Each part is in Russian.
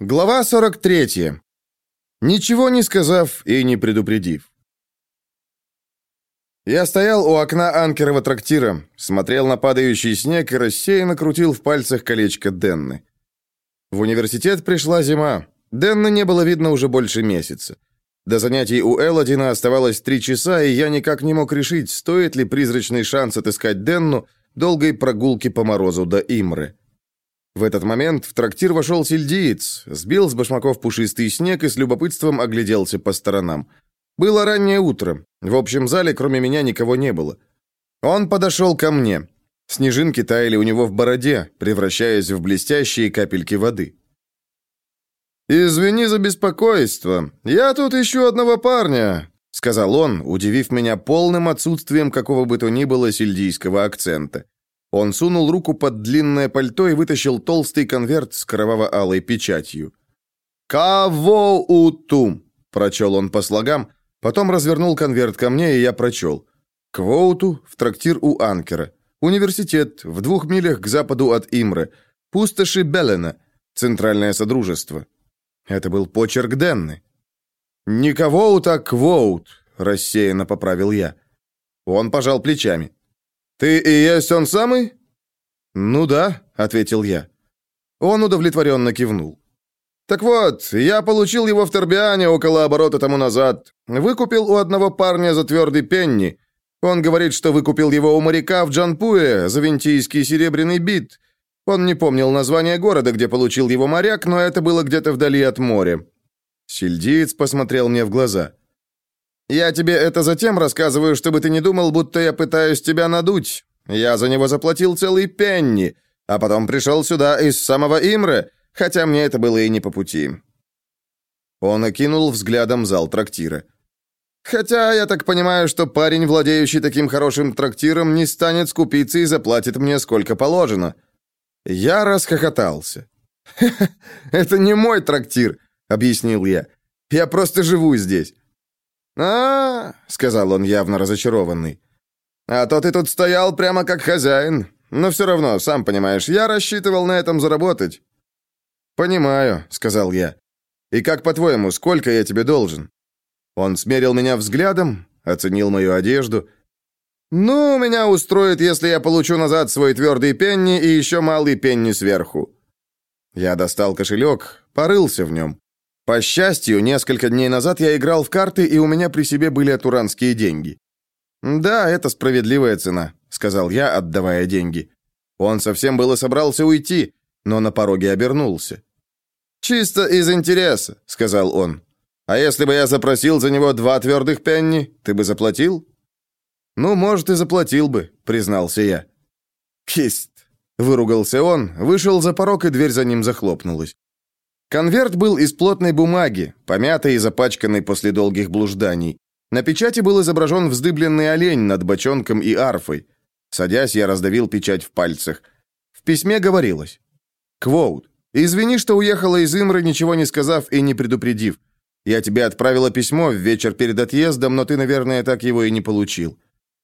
Глава 43. Ничего не сказав и не предупредив. Я стоял у окна анкерова трактира, смотрел на падающий снег и рассеянно крутил в пальцах колечко Денны. В университет пришла зима. Денны не было видно уже больше месяца. До занятий у Элодина оставалось три часа, и я никак не мог решить, стоит ли призрачный шанс отыскать Денну долгой прогулки по морозу до Имры. В этот момент в трактир вошел сельдиец, сбил с башмаков пушистый снег и с любопытством огляделся по сторонам. Было раннее утро. В общем зале кроме меня никого не было. Он подошел ко мне. Снежинки таяли у него в бороде, превращаясь в блестящие капельки воды. «Извини за беспокойство. Я тут ищу одного парня», — сказал он, удивив меня полным отсутствием какого бы то ни было сельдийского акцента. Он сунул руку под длинное пальто и вытащил толстый конверт с кроваво-алой печатью. «Кого утум?» – прочел он по слогам, потом развернул конверт ко мне, и я прочел. «Квоуту в трактир у Анкера. Университет в двух милях к западу от Имры. Пустоши Белена. Центральное Содружество». Это был почерк Денны. «Не Квоут, Квоут», – рассеянно поправил я. Он пожал плечами. «Ты и есть он самый?» «Ну да», — ответил я. Он удовлетворенно кивнул. «Так вот, я получил его в Торбиане около оборота тому назад. Выкупил у одного парня за твердый пенни. Он говорит, что выкупил его у моряка в Джанпуе за винтийский серебряный бит. Он не помнил название города, где получил его моряк, но это было где-то вдали от моря». Сельдиец посмотрел мне в глаза. Я тебе это затем рассказываю, чтобы ты не думал, будто я пытаюсь тебя надуть. Я за него заплатил целый пенни, а потом пришел сюда из самого Имре, хотя мне это было и не по пути». Он окинул взглядом зал трактира. «Хотя я так понимаю, что парень, владеющий таким хорошим трактиром, не станет скупиться и заплатит мне сколько положено». Я расхохотался. это не мой трактир», — объяснил я. «Я просто живу здесь а, сказал он, явно разочарованный. «А то ты тут стоял прямо как хозяин. Но все равно, сам понимаешь, я рассчитывал на этом заработать». «Понимаю», — сказал я. «И как, по-твоему, сколько я тебе должен?» Он смерил меня взглядом, оценил мою одежду. «Ну, меня устроит, если я получу назад свой твердый пенни и еще малый пенни сверху». Я достал кошелек, порылся в нем. По счастью, несколько дней назад я играл в карты, и у меня при себе были атуранские деньги. «Да, это справедливая цена», — сказал я, отдавая деньги. Он совсем было собрался уйти, но на пороге обернулся. «Чисто из интереса», — сказал он. «А если бы я запросил за него два твердых пенни, ты бы заплатил?» «Ну, может, и заплатил бы», — признался я. «Кисть», — выругался он, вышел за порог, и дверь за ним захлопнулась. Конверт был из плотной бумаги, помятый и запачканный после долгих блужданий. На печати был изображен вздыбленный олень над бочонком и арфой. Садясь, я раздавил печать в пальцах. В письме говорилось. «Квоут, извини, что уехала из Имры, ничего не сказав и не предупредив. Я тебе отправила письмо в вечер перед отъездом, но ты, наверное, так его и не получил.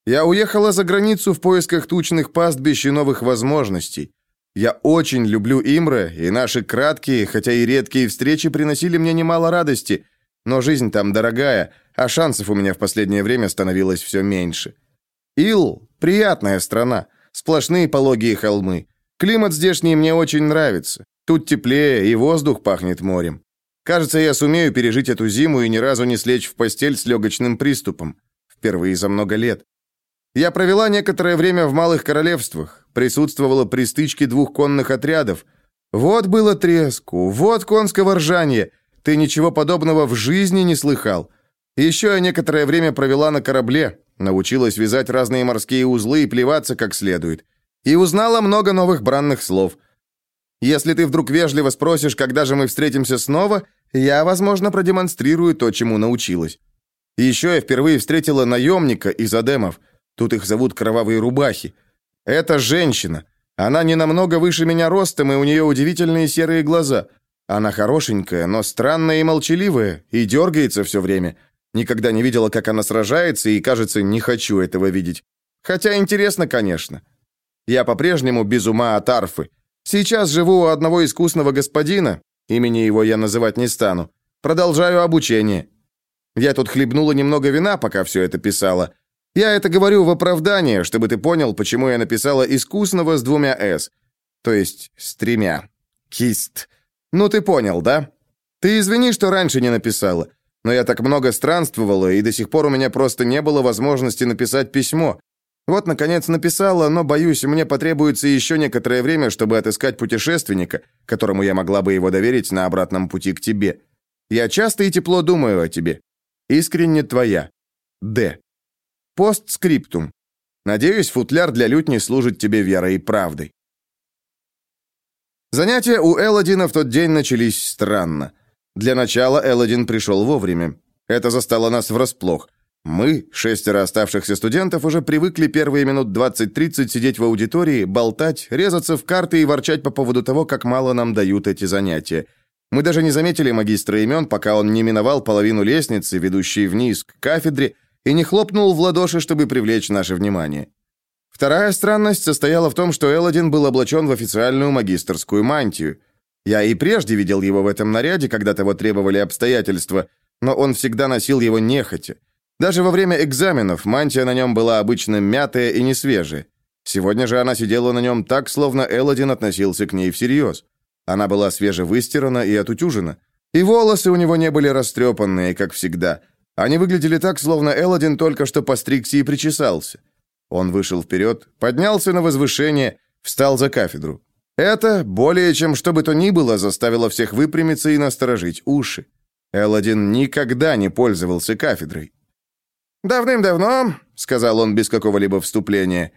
Я уехала за границу в поисках тучных пастбищ и новых возможностей. Я очень люблю Имре, и наши краткие, хотя и редкие встречи приносили мне немало радости, но жизнь там дорогая, а шансов у меня в последнее время становилось все меньше. Ил – приятная страна, сплошные пологие холмы. Климат здешний мне очень нравится. Тут теплее, и воздух пахнет морем. Кажется, я сумею пережить эту зиму и ни разу не слечь в постель с легочным приступом. Впервые за много лет. Я провела некоторое время в малых королевствах, присутствовала при стычке двух конных отрядов. Вот было треску, вот конского ржания. Ты ничего подобного в жизни не слыхал. Еще я некоторое время провела на корабле, научилась вязать разные морские узлы и плеваться как следует. И узнала много новых бранных слов. Если ты вдруг вежливо спросишь, когда же мы встретимся снова, я, возможно, продемонстрирую то, чему научилась. Еще я впервые встретила наемника из Адемов – Тут их зовут кровавые рубахи. Это женщина. Она не намного выше меня ростом, и у нее удивительные серые глаза. Она хорошенькая, но странная и молчаливая, и дергается все время. Никогда не видела, как она сражается, и, кажется, не хочу этого видеть. Хотя интересно, конечно. Я по-прежнему без ума от арфы. Сейчас живу у одного искусного господина. Имени его я называть не стану. Продолжаю обучение. Я тут хлебнула немного вина, пока все это писала. Я это говорю в оправдание, чтобы ты понял, почему я написала искусного с двумя «с». То есть с тремя. Кист. Ну ты понял, да? Ты извини, что раньше не написала. Но я так много странствовала, и до сих пор у меня просто не было возможности написать письмо. Вот, наконец, написала, но, боюсь, мне потребуется еще некоторое время, чтобы отыскать путешественника, которому я могла бы его доверить на обратном пути к тебе. Я часто и тепло думаю о тебе. Искренне твоя. Д. Постскриптум. Надеюсь, футляр для лютни служит тебе верой и правдой. Занятия у Элодина в тот день начались странно. Для начала Элодин пришел вовремя. Это застало нас врасплох. Мы, шестеро оставшихся студентов, уже привыкли первые минут 20-30 сидеть в аудитории, болтать, резаться в карты и ворчать по поводу того, как мало нам дают эти занятия. Мы даже не заметили магистра имен, пока он не миновал половину лестницы, ведущей вниз к кафедре, и не хлопнул в ладоши, чтобы привлечь наше внимание. Вторая странность состояла в том, что Элодин был облачен в официальную магистрскую мантию. Я и прежде видел его в этом наряде, когда того требовали обстоятельства, но он всегда носил его нехотя. Даже во время экзаменов мантия на нем была обычно мятая и несвежая. Сегодня же она сидела на нем так, словно Элодин относился к ней всерьез. Она была свежевыстирана и отутюжена. И волосы у него не были растрепанные, как всегда. Они выглядели так, словно Элодин только что постригся и причесался. Он вышел вперед, поднялся на возвышение, встал за кафедру. Это, более чем что бы то ни было, заставило всех выпрямиться и насторожить уши. Элодин никогда не пользовался кафедрой. «Давным-давно», — сказал он без какого-либо вступления,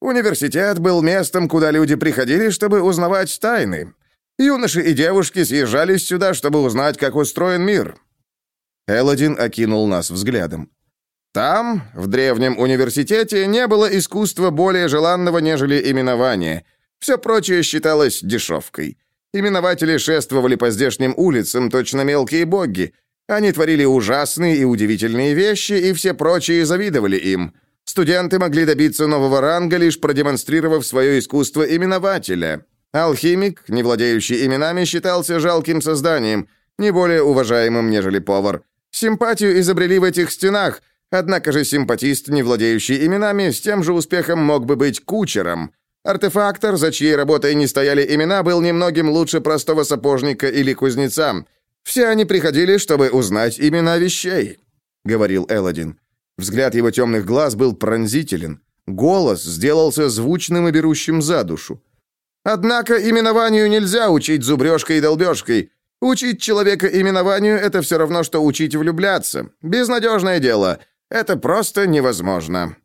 «университет был местом, куда люди приходили, чтобы узнавать тайны. Юноши и девушки съезжались сюда, чтобы узнать, как устроен мир». Элодин окинул нас взглядом. Там, в древнем университете, не было искусства более желанного, нежели именование. Все прочее считалось дешевкой. Именователи шествовали по здешним улицам, точно мелкие боги, они творили ужасные и удивительные вещи, и все прочие завидовали им. Студенты могли добиться нового ранга, лишь продемонстрировав свое искусство именователя. Алхимик, не владеющий именами, считался жалким созданием, не более уважаемым, нежели повар. Симпатию изобрели в этих стенах, однако же симпатист, не владеющий именами, с тем же успехом мог бы быть кучером. Артефактор, за чьей работой не стояли имена, был немногим лучше простого сапожника или кузнеца – все они приходили, чтобы узнать имена вещей», — говорил Элодин. Взгляд его темных глаз был пронзителен. Голос сделался звучным и берущим за душу. «Однако именованию нельзя учить зубрежкой и долбежкой. Учить человека именованию — это все равно, что учить влюбляться. Безнадежное дело. Это просто невозможно».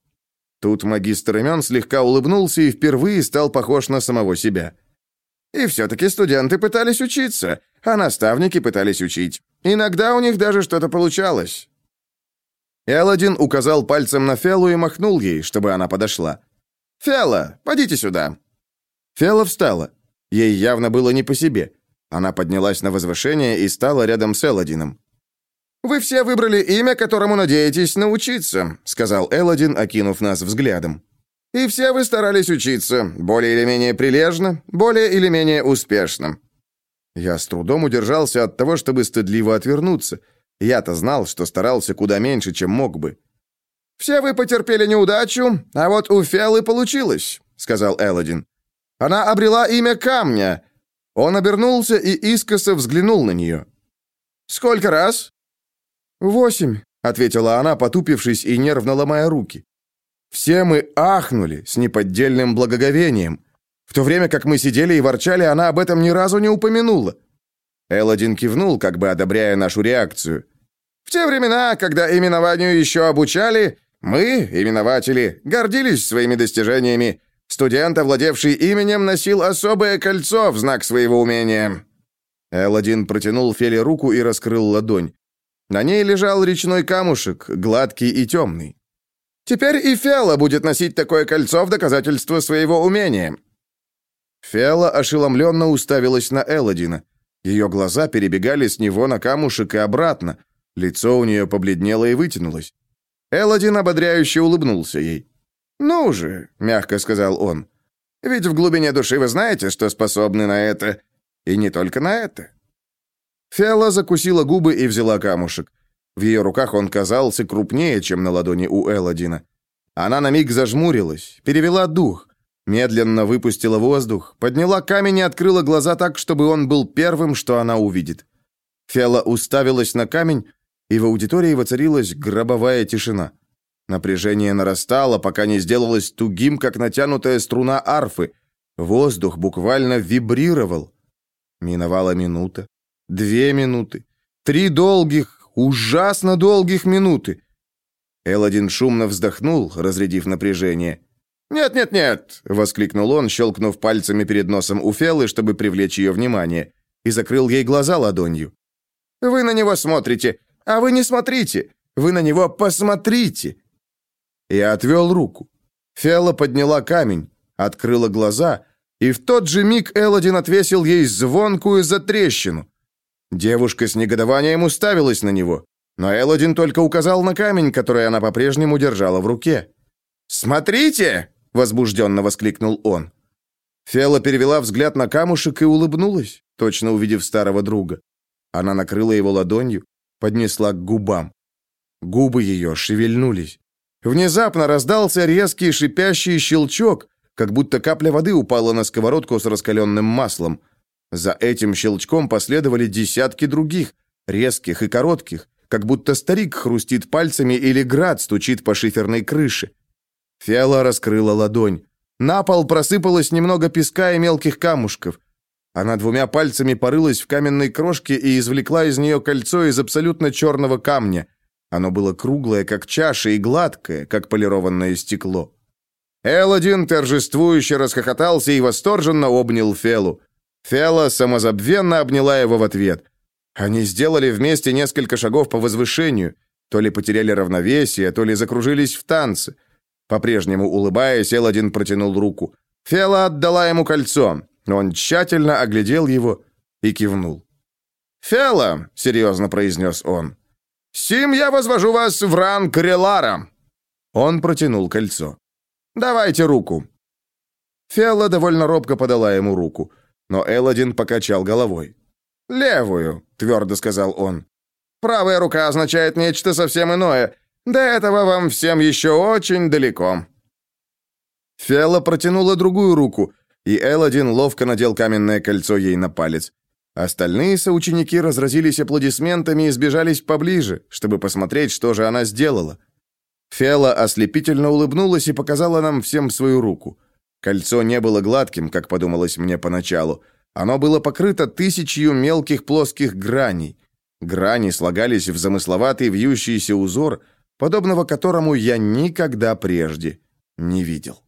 Тут магистр имен слегка улыбнулся и впервые стал похож на самого себя. «И все-таки студенты пытались учиться а наставники пытались учить. Иногда у них даже что-то получалось. Элодин указал пальцем на Фелу и махнул ей, чтобы она подошла. «Фела, подите сюда». Фела встала. Ей явно было не по себе. Она поднялась на возвышение и стала рядом с Элодином. «Вы все выбрали имя, которому надеетесь научиться», сказал Элодин, окинув нас взглядом. «И все вы старались учиться, более или менее прилежно, более или менее успешно. Я с трудом удержался от того, чтобы стыдливо отвернуться. Я-то знал, что старался куда меньше, чем мог бы. «Все вы потерпели неудачу, а вот у Феллы получилось», — сказал Элодин. «Она обрела имя Камня». Он обернулся и искоса взглянул на нее. «Сколько раз?» «Восемь», — ответила она, потупившись и нервно ломая руки. Все мы ахнули с неподдельным благоговением. В то время как мы сидели и ворчали, она об этом ни разу не упомянула. Элодин кивнул, как бы одобряя нашу реакцию. В те времена, когда именованию еще обучали, мы, именователи, гордились своими достижениями. Студент, овладевший именем, носил особое кольцо в знак своего умения. Элодин протянул Феле руку и раскрыл ладонь. На ней лежал речной камушек, гладкий и темный. Теперь и Фела будет носить такое кольцо в доказательство своего умения. Фиала ошеломленно уставилась на Элодина. Ее глаза перебегали с него на камушек и обратно. Лицо у нее побледнело и вытянулось. Элодин ободряюще улыбнулся ей. «Ну же», — мягко сказал он, — «ведь в глубине души вы знаете, что способны на это. И не только на это. Фиала закусила губы и взяла камушек. В ее руках он казался крупнее, чем на ладони у Элодина. Она на миг зажмурилась, перевела дух, медленно выпустила воздух, подняла камень и открыла глаза так, чтобы он был первым, что она увидит. Фиала уставилась на камень, и в аудитории воцарилась гробовая тишина. Напряжение нарастало, пока не сделалось тугим, как натянутая струна арфы. Воздух буквально вибрировал. Миновала минута, две минуты, три долгих, ужасно долгих минуты. Элодин шумно вздохнул, разрядив напряжение. «Нет-нет-нет!» — воскликнул он, щелкнув пальцами перед носом у Феллы, чтобы привлечь ее внимание, и закрыл ей глаза ладонью. «Вы на него смотрите, а вы не смотрите! Вы на него посмотрите!» И отвел руку. Фелла подняла камень, открыла глаза, и в тот же миг Элодин отвесил ей звонкую затрещину. Девушка с негодованием уставилась на него, но Элодин только указал на камень, который она по-прежнему держала в руке. «Смотрите!» — возбужденно воскликнул он. Фела перевела взгляд на камушек и улыбнулась, точно увидев старого друга. Она накрыла его ладонью, поднесла к губам. Губы ее шевельнулись. Внезапно раздался резкий шипящий щелчок, как будто капля воды упала на сковородку с раскаленным маслом. За этим щелчком последовали десятки других, резких и коротких, как будто старик хрустит пальцами или град стучит по шиферной крыше. Фиала раскрыла ладонь. На пол просыпалось немного песка и мелких камушков. Она двумя пальцами порылась в каменной крошке и извлекла из нее кольцо из абсолютно черного камня. Оно было круглое, как чаша, и гладкое, как полированное стекло. Элодин торжествующе расхохотался и восторженно обнял Фелу. Фела самозабвенно обняла его в ответ. Они сделали вместе несколько шагов по возвышению, то ли потеряли равновесие, то ли закружились в танце. По-прежнему улыбаясь, Элодин протянул руку. Фела отдала ему кольцо. Он тщательно оглядел его и кивнул. «Фела», — серьезно произнес он, — «сим я возвожу вас в ранг Релара». Он протянул кольцо. «Давайте руку». Фиала довольно робко подала ему руку, но Элодин покачал головой. «Левую», — твердо сказал он. «Правая рука означает нечто совсем иное. До этого вам всем еще очень далеко». Фиала протянула другую руку, и Элодин ловко надел каменное кольцо ей на палец. Остальные соученики разразились аплодисментами и сбежались поближе, чтобы посмотреть, что же она сделала. Фела ослепительно улыбнулась и показала нам всем свою руку. Кольцо не было гладким, как подумалось мне поначалу. Оно было покрыто тысячью мелких плоских граней. Грани слагались в замысловатый вьющийся узор, подобного которому я никогда прежде не видел.